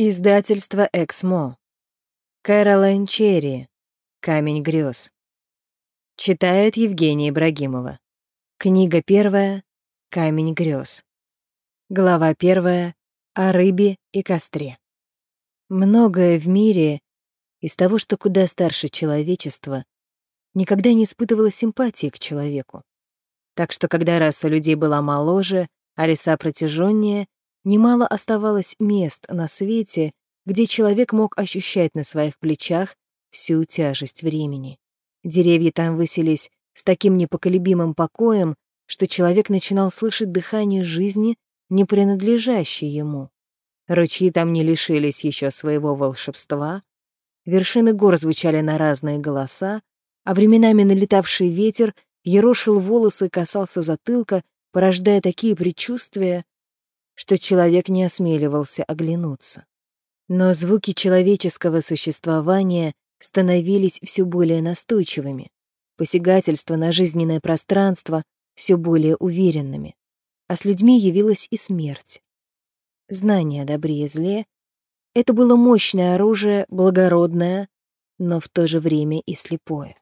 Издательство «Эксмо». Кэролайн Черри. «Камень грез». Читает Евгения Ибрагимова. Книга первая «Камень грез». Глава первая «О рыбе и костре». Многое в мире из того, что куда старше человечества, никогда не испытывала симпатии к человеку. Так что когда раса людей была моложе, а леса протяженнее, Немало оставалось мест на свете, где человек мог ощущать на своих плечах всю тяжесть времени. Деревья там высились с таким непоколебимым покоем, что человек начинал слышать дыхание жизни, не принадлежащей ему. Ручьи там не лишились еще своего волшебства, вершины гор звучали на разные голоса, а временами налетавший ветер ерошил волосы и касался затылка, порождая такие предчувствия, что человек не осмеливался оглянуться. Но звуки человеческого существования становились все более настойчивыми, посягательства на жизненное пространство все более уверенными, а с людьми явилась и смерть. Знание о добре это было мощное оружие, благородное, но в то же время и слепое.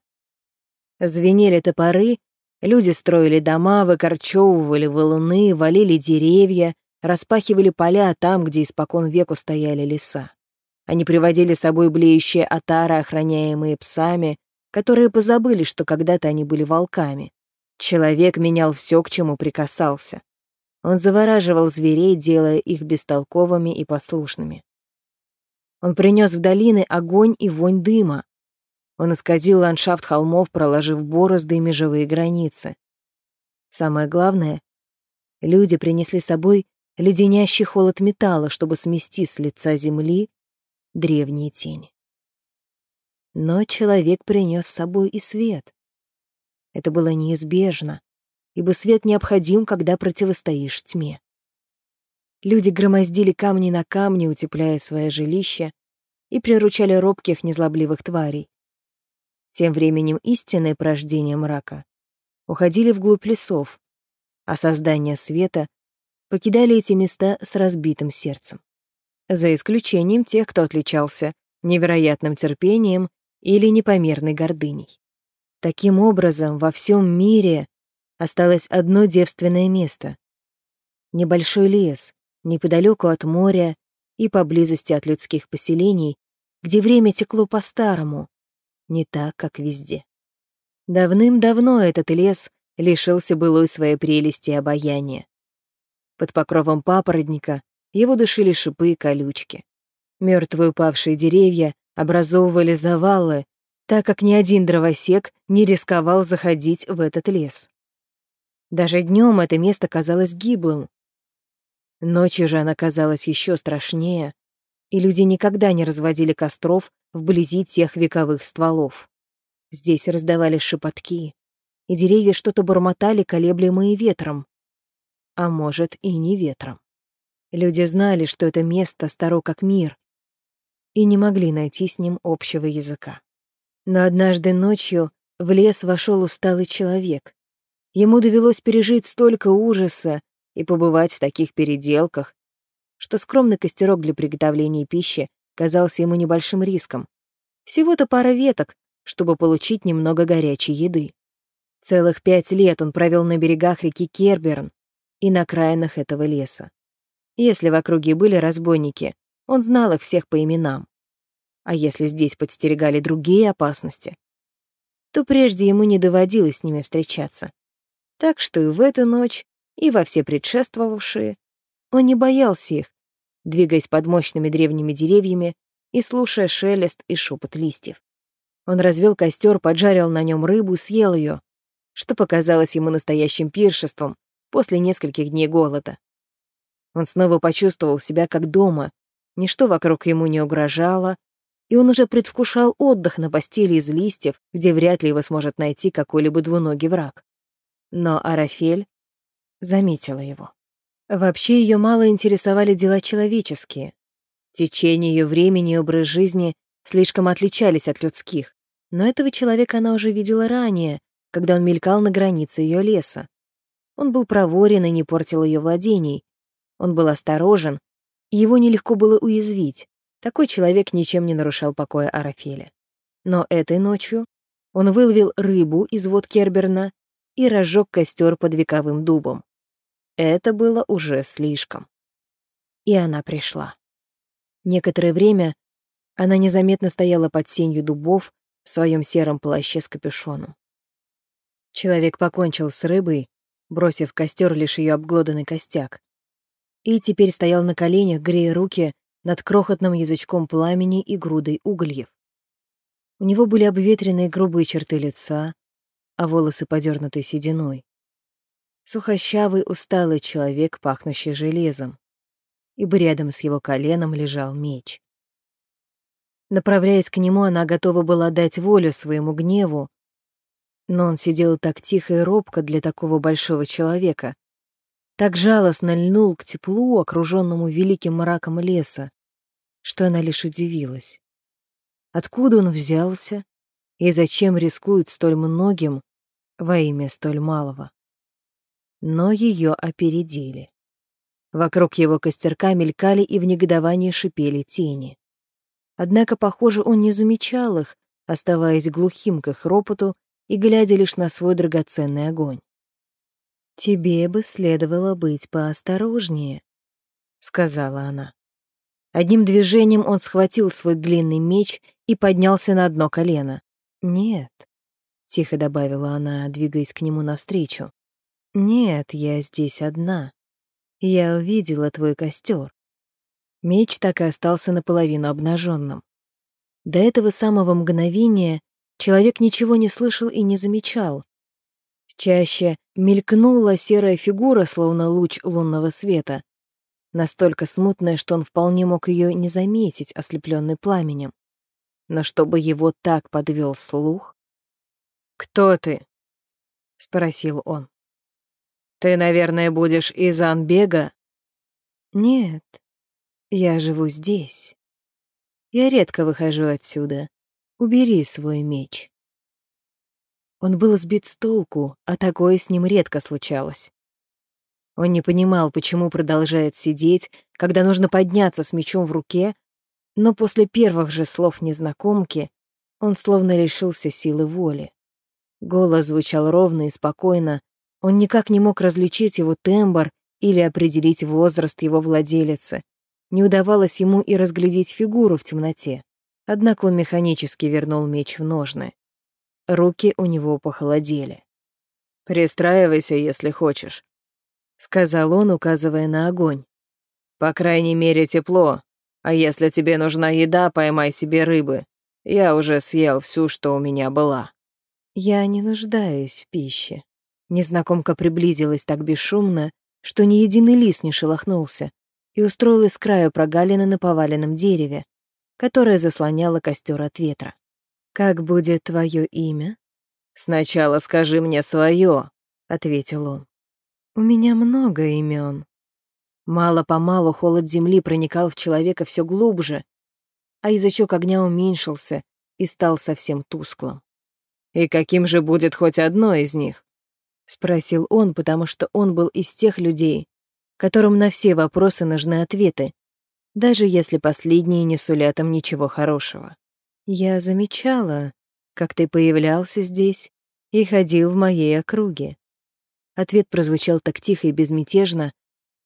Звенели топоры, люди строили дома, выкорчевывали валуны, валили деревья, распахивали поля там, где испокон веку стояли леса. Они приводили с собой блеющие отары, охраняемые псами, которые позабыли, что когда-то они были волками. Человек менял все, к чему прикасался. Он завораживал зверей, делая их бестолковыми и послушными. Он принес в долины огонь и вонь дыма. Он исказил ландшафт холмов, проложив борозды и межевые границы. Самое главное, люди принесли с собой леденящий холод металла, чтобы смести с лица земли древние тени. Но человек принес с собой и свет. Это было неизбежно, ибо свет необходим, когда противостоишь тьме. Люди громоздили камни на камни, утепляя свое жилище, и приручали робких незлобливых тварей. Тем временем истинные порождения мрака уходили вглубь лесов, а создание света покидали эти места с разбитым сердцем. За исключением тех, кто отличался невероятным терпением или непомерной гордыней. Таким образом, во всем мире осталось одно девственное место. Небольшой лес, неподалеку от моря и поблизости от людских поселений, где время текло по-старому, не так, как везде. Давным-давно этот лес лишился былой своей прелести и обаяния. Под покровом папоротника его душили шипы и колючки. Мертвые упавшие деревья образовывали завалы, так как ни один дровосек не рисковал заходить в этот лес. Даже днем это место казалось гиблым. Ночью же оно казалось еще страшнее, и люди никогда не разводили костров вблизи тех вековых стволов. Здесь раздавались шепотки, и деревья что-то бормотали, колеблемые ветром а может и не ветром. Люди знали, что это место старо как мир, и не могли найти с ним общего языка. Но однажды ночью в лес вошел усталый человек. Ему довелось пережить столько ужаса и побывать в таких переделках, что скромный костерок для приготовления пищи казался ему небольшим риском. Всего-то пара веток, чтобы получить немного горячей еды. Целых пять лет он провел на берегах реки Керберн, и на окраинах этого леса. Если в округе были разбойники, он знал их всех по именам. А если здесь подстерегали другие опасности, то прежде ему не доводилось с ними встречаться. Так что и в эту ночь, и во все предшествовавшие, он не боялся их, двигаясь под мощными древними деревьями и слушая шелест и шепот листьев. Он развел костер, поджарил на нем рыбу, съел ее, что показалось ему настоящим пиршеством, после нескольких дней голода. Он снова почувствовал себя как дома, ничто вокруг ему не угрожало, и он уже предвкушал отдых на постели из листьев, где вряд ли его сможет найти какой-либо двуногий враг. Но Арафель заметила его. Вообще ее мало интересовали дела человеческие. Течение ее времени и образ жизни слишком отличались от людских, но этого человека она уже видела ранее, когда он мелькал на границе ее леса. Он был проворен и не портил ее владений. Он был осторожен Его нелегко было уязвить. Такой человек ничем не нарушал покоя Арафеля. Но этой ночью он выловил рыбу из вод Керберна и разжег костер под вековым дубом. Это было уже слишком. И она пришла. Некоторое время она незаметно стояла под сенью дубов в своем сером плаще с капюшоном. Человек покончил с рыбой, бросив в костер лишь ее обглоданный костяк, и теперь стоял на коленях, грея руки над крохотным язычком пламени и грудой угольев. У него были обветренные грубые черты лица, а волосы подернуты сединой. Сухощавый, усталый человек, пахнущий железом, ибо рядом с его коленом лежал меч. Направляясь к нему, она готова была дать волю своему гневу, но он сидел так тихо и робко для такого большого человека, так жалостно льнул к теплу, окруженному великим мраком леса, что она лишь удивилась. Откуда он взялся и зачем рискует столь многим во имя столь малого? Но ее опередили. Вокруг его костерка мелькали и в негодовании шипели тени. Однако, похоже, он не замечал их, оставаясь глухим к их ропоту и глядя лишь на свой драгоценный огонь. «Тебе бы следовало быть поосторожнее», — сказала она. Одним движением он схватил свой длинный меч и поднялся на одно колено. «Нет», — тихо добавила она, двигаясь к нему навстречу. «Нет, я здесь одна. Я увидела твой костер. Меч так и остался наполовину обнаженным. До этого самого мгновения человек ничего не слышал и не замечал. Чаще мелькнула серая фигура, словно луч лунного света, настолько смутная, что он вполне мог ее не заметить, ослепленный пламенем. Но чтобы его так подвел слух... «Кто ты?» — спросил он. «Ты, наверное, будешь из Анбега?» «Нет, я живу здесь. Я редко выхожу отсюда. Убери свой меч. Он был сбит с толку, а такое с ним редко случалось. Он не понимал, почему продолжает сидеть, когда нужно подняться с мечом в руке, но после первых же слов незнакомки он словно лишился силы воли. Голос звучал ровно и спокойно, он никак не мог различить его тембр или определить возраст его владелицы, не удавалось ему и разглядеть фигуру в темноте. Однако он механически вернул меч в ножны. Руки у него похолодели. «Пристраивайся, если хочешь», — сказал он, указывая на огонь. «По крайней мере, тепло. А если тебе нужна еда, поймай себе рыбы. Я уже съел всю, что у меня была». «Я не нуждаюсь в пище». Незнакомка приблизилась так бесшумно, что ни единый лист не шелохнулся, и устроилась с краю прогалины на поваленном дереве, которое заслоняло костер от ветра. «Как будет твое имя?» «Сначала скажи мне свое», — ответил он. «У меня много имен. Мало-помалу холод земли проникал в человека все глубже, а язычок огня уменьшился и стал совсем тусклым. «И каким же будет хоть одно из них?» — спросил он, потому что он был из тех людей, которым на все вопросы нужны ответы, даже если последние не сулят им ничего хорошего. Я замечала, как ты появлялся здесь и ходил в моей округе. Ответ прозвучал так тихо и безмятежно,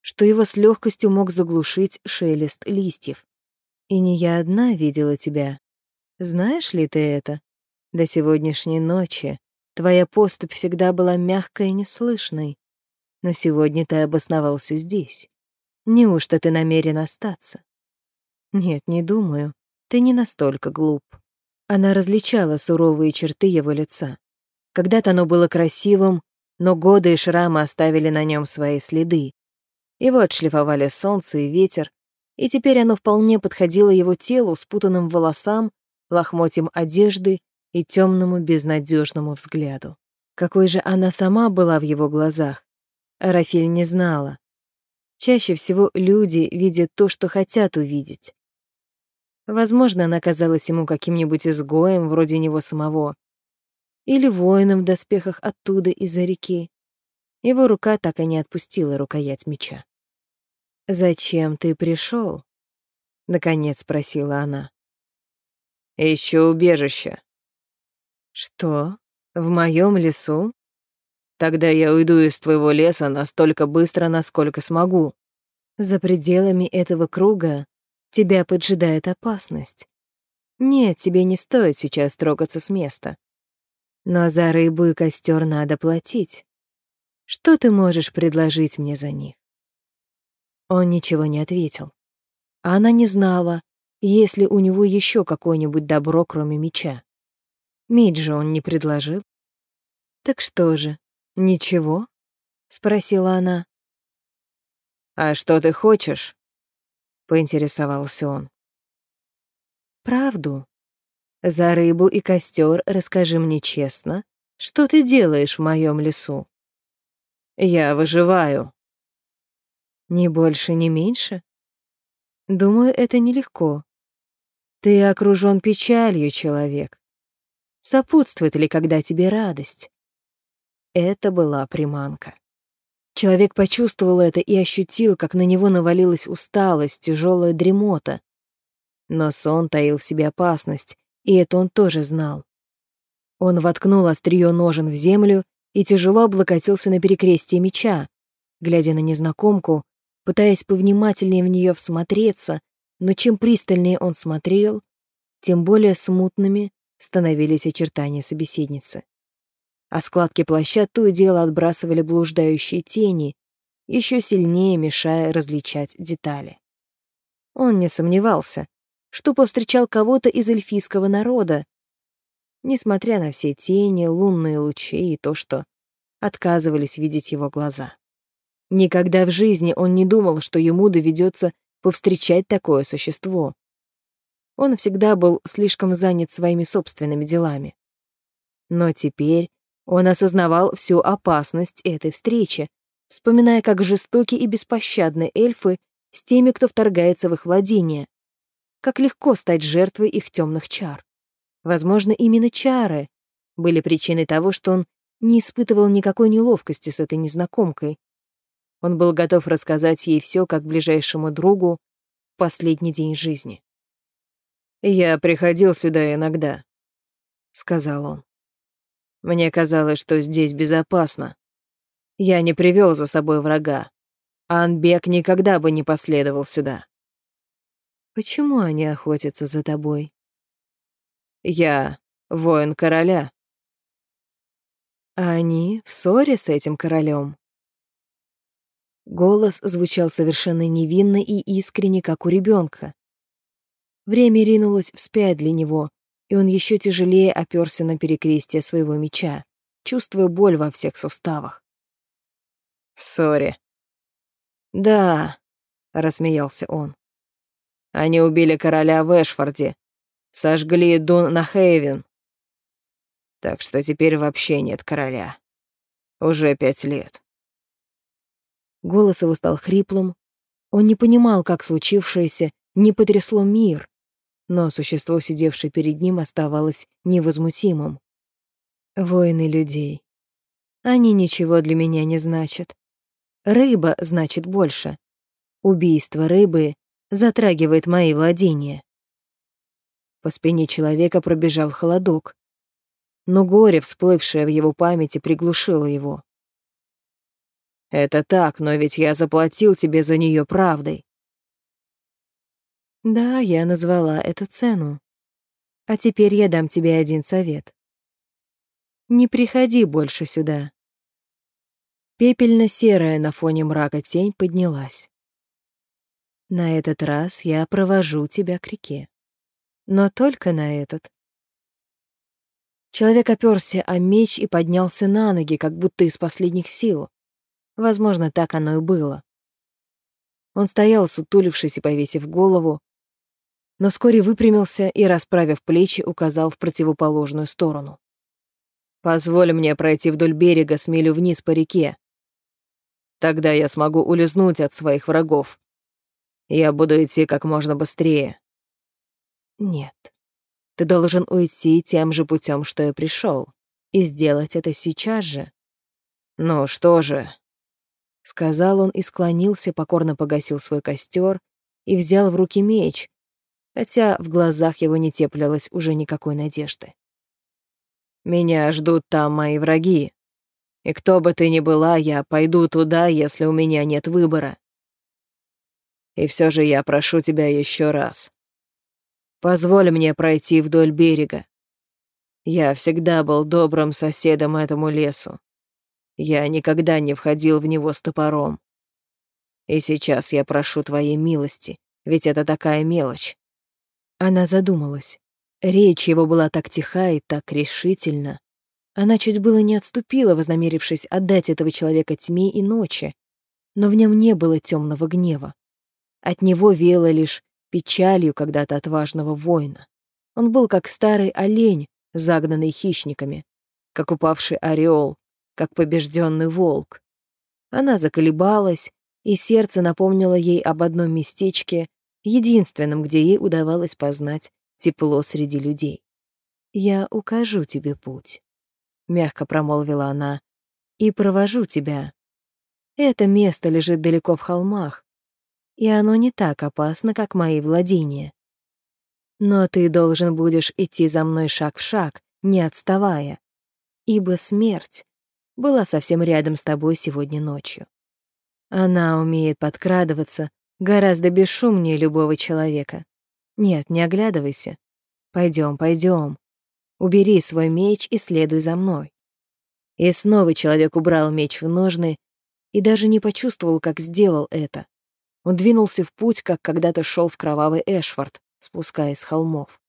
что его с легкостью мог заглушить шелест листьев. И не я одна видела тебя. Знаешь ли ты это? До сегодняшней ночи твоя поступь всегда была мягкой и неслышной, но сегодня ты обосновался здесь. Неужто ты намерен остаться? Нет, не думаю. Ты не настолько глуп. Она различала суровые черты его лица. Когда-то оно было красивым, но годы и шрамы оставили на нем свои следы. Его отшлифовали солнце и ветер, и теперь оно вполне подходило его телу, спутанным волосам, лохмотьям одежды и темному безнадежному взгляду. Какой же она сама была в его глазах, Рафиль не знала. Чаще всего люди видят то, что хотят увидеть. Возможно, она казалась ему каким-нибудь изгоем вроде него самого. Или воином в доспехах оттуда, из-за реки. Его рука так и не отпустила рукоять меча. «Зачем ты пришел? наконец спросила она. Ищу убежище. Что? В моем лесу? Тогда я уйду из твоего леса настолько быстро, насколько смогу. За пределами этого круга тебя поджидает опасность. Нет, тебе не стоит сейчас трогаться с места. Но за рыбу и костер надо платить. Что ты можешь предложить мне за них? Он ничего не ответил. Она не знала, есть ли у него еще какое-нибудь добро, кроме меча. Меч же он не предложил. «Так что же, ничего?» — спросила она. «А что ты хочешь?» — поинтересовался он. «Правду. За рыбу и костер расскажи мне честно, что ты делаешь в моем лесу?» «Я выживаю», ни больше, ни меньше? Думаю, это нелегко. Ты окружён печалью, человек. Сопутствует ли когда тебе радость? Это была приманка. Человек почувствовал это и ощутил, как на него навалилась усталость, тяжелая дремота. Но сон таил в себе опасность, и это он тоже знал. Он воткнул острие ножен в землю и тяжело облокотился на перекрестие меча, глядя на незнакомку, пытаясь повнимательнее в нее всмотреться, но чем пристальнее он смотрел, тем более смутными становились очертания собеседницы. А складки плаща то и дело отбрасывали блуждающие тени, еще сильнее мешая различать детали. Он не сомневался, что повстречал кого-то из эльфийского народа, несмотря на все тени, лунные лучи и то, что отказывались видеть его глаза. Никогда в жизни он не думал, что ему доведется повстречать такое существо. Он всегда был слишком занят своими собственными делами. Но теперь он осознавал всю опасность этой встречи, вспоминая, как жестоки и беспощадны эльфы с теми, кто вторгается в их владение, как легко стать жертвой их темных чар. Возможно, именно чары были причиной того, что он не испытывал никакой неловкости с этой незнакомкой, он был готов рассказать ей все как ближайшему другу в последний день жизни. «Я приходил сюда иногда», — сказал он. «Мне казалось, что здесь безопасно. Я не привел за собой врага. Анбек никогда бы не последовал сюда». «Почему они охотятся за тобой?» «Я воин короля». «А они в ссоре с этим королем?» Голос звучал совершенно невинно и искренне, как у ребенка. Время ринулось вспять для него, и он еще тяжелее оперся на перекрестие своего меча, чувствуя боль во всех суставах. «В ссоре». «Да», — рассмеялся он. «Они убили короля в Эшфорде, сожгли Дун на Хейвен. Так что теперь вообще нет короля. Уже пять лет». Голос его стал хриплым. Он не понимал, как случившееся не потрясло мир, но существо, сидевшее перед ним, оставалось невозмутимым. Воины людей. Они ничего для меня не значат. Рыба значит больше. Убийство рыбы затрагивает мои владения. По спине человека пробежал холодок, но горе, всплывшее в его памяти, приглушило его. Это так, но ведь я заплатил тебе за нее правдой. Да, я назвала эту цену. А теперь я дам тебе один совет. Не приходи больше сюда. Пепельно-серая на фоне мрака тень поднялась. На этот раз я провожу тебя к реке. Но только на этот. Человек оперся о меч и поднялся на ноги, как будто из последних сил. Возможно, так оно и было. Он стоял, сутулившись и повесив голову, но вскоре выпрямился и, расправив плечи, указал в противоположную сторону. «Позволь мне пройти вдоль берега с милю вниз по реке. Тогда я смогу улизнуть от своих врагов. Я буду идти как можно быстрее». «Нет, ты должен уйти тем же путем, что и пришел, и сделать это сейчас же». «Ну что же, — сказал он и склонился, покорно погасил свой костер и взял в руки меч, хотя в глазах его не теплилось уже никакой надежды. «Меня ждут там мои враги, и кто бы ты ни была, я пойду туда, если у меня нет выбора. И все же я прошу тебя еще раз. Позволь мне пройти вдоль берега. Я всегда был добрым соседом этому лесу. Я никогда не входил в него с топором. И сейчас я прошу твоей милости, ведь это такая мелочь. Она задумалась. Речь его была так тиха и так решительна. Она чуть было не отступила, вознамерившись отдать этого человека тьме и ночи, но в нем не было темного гнева. От него веяло лишь печалью когда-то отважного воина. Он был как старый олень, загнанный хищниками, как упавший орел, как побежденный волк. Она заколебалась, и сердце напомнило ей об одном местечке, единственном, где ей удавалось познать тепло среди людей. «Я укажу тебе путь», — мягко промолвила она, — «и провожу тебя. Это место лежит далеко в холмах, и оно не так опасно, как мои владения. Но ты должен будешь идти за мной шаг в шаг, не отставая, ибо смерть была совсем рядом с тобой сегодня ночью. Она умеет подкрадываться гораздо бесшумнее любого человека. Нет, не оглядывайся. Пойдем, пойдем. Убери свой меч и следуй за мной. И снова человек убрал меч в ножны и даже не почувствовал, как сделал это. Он двинулся в путь, как когда-то шел в кровавый Эшфорд, спускаясь с холмов.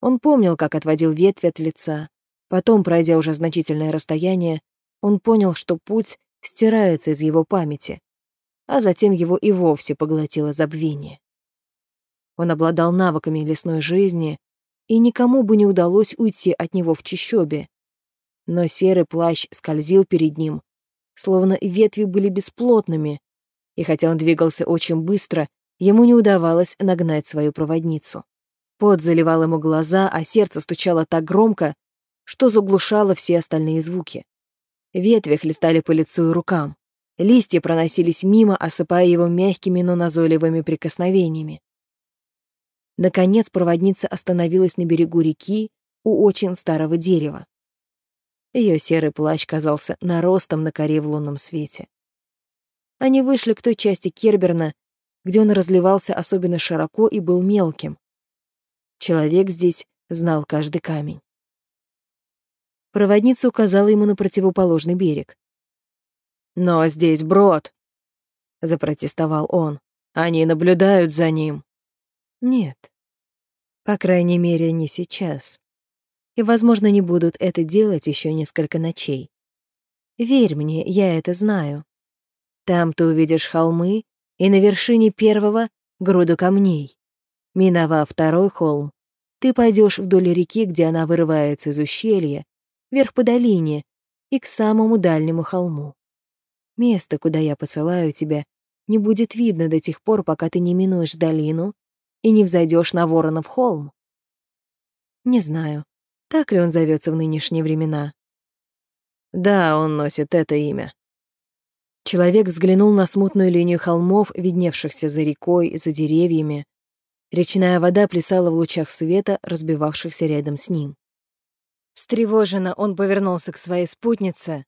Он помнил, как отводил ветви от лица. Потом, пройдя уже значительное расстояние, он понял, что путь стирается из его памяти, а затем его и вовсе поглотило забвение. Он обладал навыками лесной жизни, и никому бы не удалось уйти от него в чащобе. Но серый плащ скользил перед ним, словно ветви были бесплотными, и хотя он двигался очень быстро, ему не удавалось нагнать свою проводницу. Пот заливал ему глаза, а сердце стучало так громко, что заглушало все остальные звуки. Ветви хлестали по лицу и рукам. Листья проносились мимо, осыпая его мягкими, но назойливыми прикосновениями. Наконец проводница остановилась на берегу реки у очень старого дерева. Ее серый плащ казался наростом на коре в лунном свете. Они вышли к той части Керберна, где он разливался особенно широко и был мелким. Человек здесь знал каждый камень. Проводница указала ему на противоположный берег. «Но здесь брод», — запротестовал он. «Они наблюдают за ним». «Нет. По крайней мере, не сейчас. И, возможно, не будут это делать еще несколько ночей. Верь мне, я это знаю. Там ты увидишь холмы, и на вершине первого — груду камней. Миновав второй холм, ты пойдешь вдоль реки, где она вырывается из ущелья, вверх по долине и к самому дальнему холму. Место, куда я посылаю тебя, не будет видно до тех пор, пока ты не минуешь долину и не взойдешь на Воронов холм. Не знаю, так ли он зовется в нынешние времена. Да, он носит это имя. Человек взглянул на смутную линию холмов, видневшихся за рекой, за деревьями. Речная вода плясала в лучах света, разбивавшихся рядом с ним. Встревоженно он повернулся к своей спутнице,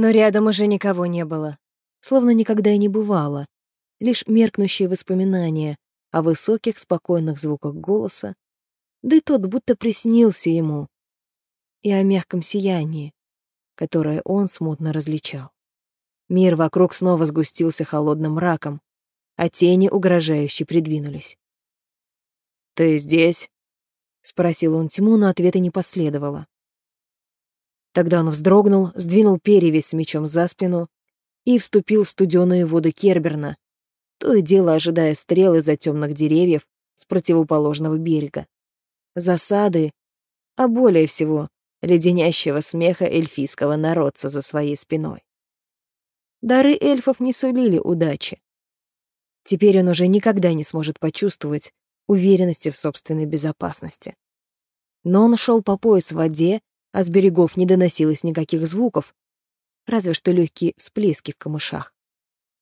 но рядом уже никого не было. Словно никогда и не бывало. Лишь меркнущие воспоминания о высоких, спокойных звуках голоса, да и тот будто приснился ему, и о мягком сиянии, которое он смутно различал. Мир вокруг снова сгустился холодным мраком, а тени угрожающе придвинулись. «Ты здесь?» — спросил он тьму, но ответа не последовало. Тогда он вздрогнул, сдвинул перевязь с мечом за спину и вступил в студеные воды Керберна, то и дело ожидая стрел из-за темных деревьев с противоположного берега. Засады, а более всего леденящего смеха эльфийского народца за своей спиной. Дары эльфов не сулили удачи. Теперь он уже никогда не сможет почувствовать уверенности в собственной безопасности. Но он шел по пояс в воде, а с берегов не доносилось никаких звуков, разве что легкие всплески в камышах.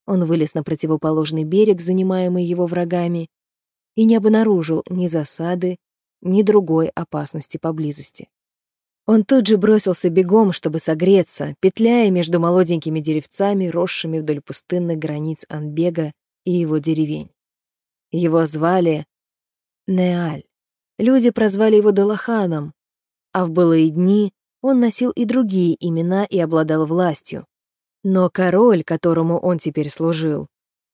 Он вылез на противоположный берег, занимаемый его врагами, и не обнаружил ни засады, ни другой опасности поблизости. Он тут же бросился бегом, чтобы согреться, петляя между молоденькими деревцами, росшими вдоль пустынных границ Анбега и его деревень. Его звали Неаль. Люди прозвали его Далаханом, а в былые дни он носил и другие имена и обладал властью. Но король, которому он теперь служил,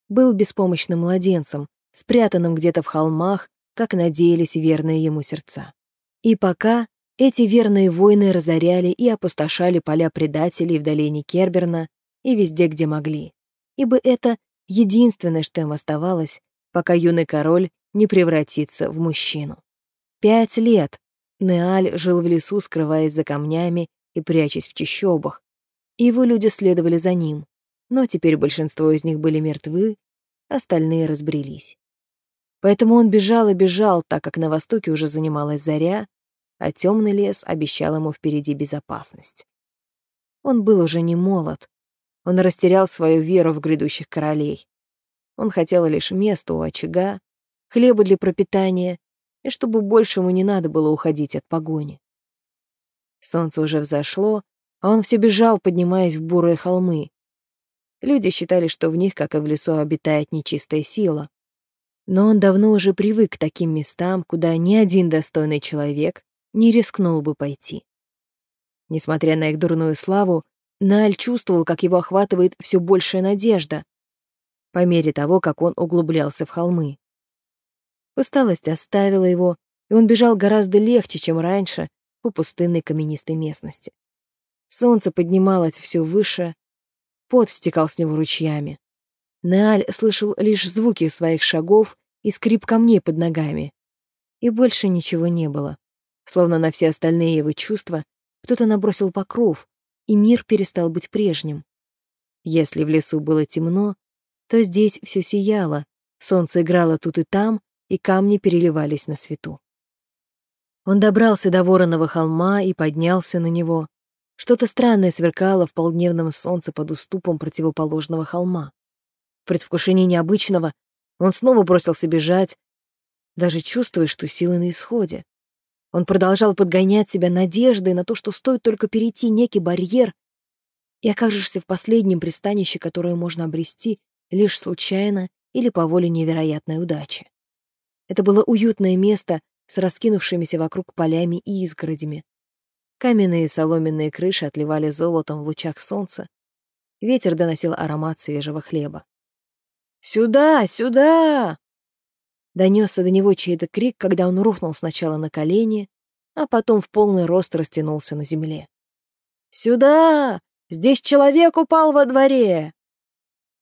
был беспомощным младенцем, спрятанным где-то в холмах, как надеялись верные ему сердца. И пока эти верные воины разоряли и опустошали поля предателей в долине Керберна и везде, где могли. Ибо это единственное, что им оставалось, пока юный король не превратится в мужчину. Пять лет Неаль жил в лесу, скрываясь за камнями и прячась в чащобах. Его люди следовали за ним, но теперь большинство из них были мертвы, остальные разбрелись. Поэтому он бежал и бежал, так как на востоке уже занималась заря, а темный лес обещал ему впереди безопасность. Он был уже не молод. Он растерял свою веру в грядущих королей. Он хотел лишь места у очага, хлеба для пропитания, и чтобы больше ему не надо было уходить от погони. Солнце уже взошло, а он все бежал, поднимаясь в бурые холмы. Люди считали, что в них, как и в лесу, обитает нечистая сила. Но он давно уже привык к таким местам, куда ни один достойный человек не рискнул бы пойти. Несмотря на их дурную славу, Наль чувствовал, как его охватывает все большая надежда, по мере того, как он углублялся в холмы. Усталость оставила его, и он бежал гораздо легче, чем раньше, по пустынной каменистой местности. Солнце поднималось все выше, пот стекал с него ручьями. Неаль слышал лишь звуки своих шагов и скрип камней под ногами. И больше ничего не было. Словно на все остальные его чувства кто-то набросил покров, и мир перестал быть прежним. Если в лесу было темно, то здесь все сияло, солнце играло тут и там, и камни переливались на свету. Он добрался до Вороного холма и поднялся на него. Что-то странное сверкало в полдневном солнце под уступом противоположного холма. В предвкушении необычного он снова бросился бежать, даже чувствуя, что силы на исходе. Он продолжал подгонять себя надеждой на то, что стоит только перейти некий барьер, и окажешься в последнем пристанище, которое можно обрести лишь случайно или по воле невероятной удачи. Это было уютное место с раскинувшимися вокруг полями и изгородями. Каменные соломенные крыши отливали золотом в лучах солнца. Ветер доносил аромат свежего хлеба. «Сюда! Сюда!» Донесся до него чей-то крик, когда он рухнул сначала на колени, а потом в полный рост растянулся на земле. «Сюда! Здесь человек упал во дворе!»